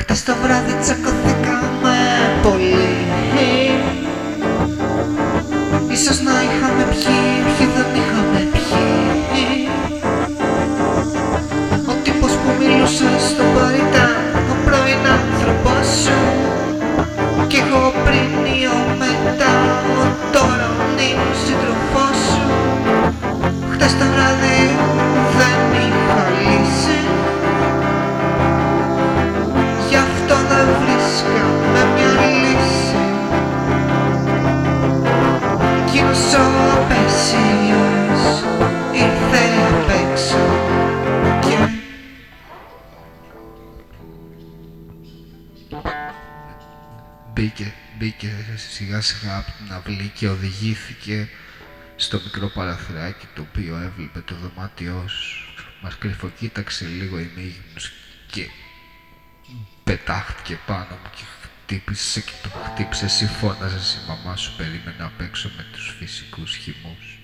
Χτες το βράδυ τσακωθήκαμε πολύ. Ίσως να είχαμε πιει, Μπήκε, μπήκε σιγά σιγά από την αυλή και οδηγήθηκε στο μικρό παραθυράκι το οποίο έβλεπε το δωμάτιό σου. Μας κρυφοκοίταξε λίγο ημίγυμνος και πετάχτηκε πάνω μου και χτύπησε και το χτύπησε εσύ φώναζες η μαμά σου περίμενε απ' έξω με τους φυσικούς χυμούς.